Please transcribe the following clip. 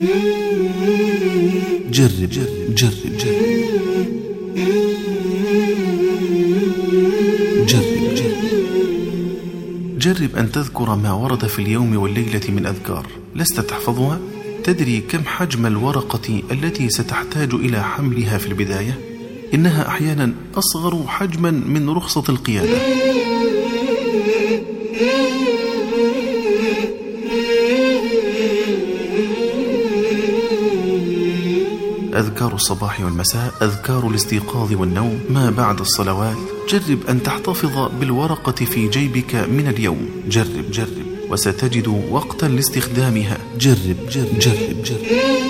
جرب جرب جرب جرب جرب جرب جرب أن تذكر ما ورد في اليوم والليلة من أذكار لست تحفظها؟ تدري كم حجم الورقة التي ستحتاج إلى حملها في البداية؟ إنها أحيانا أصغر حجما من رخصة القيادة أذكار الصباح والمساء أذكار الاستيقاظ والنوم. ما بعد الصلوات؟ جرب أن تحتفظ بالورقة في جيبك من اليوم. جرب جرب وستجد وقتا لاستخدامها. جرب جرب جرب جرب.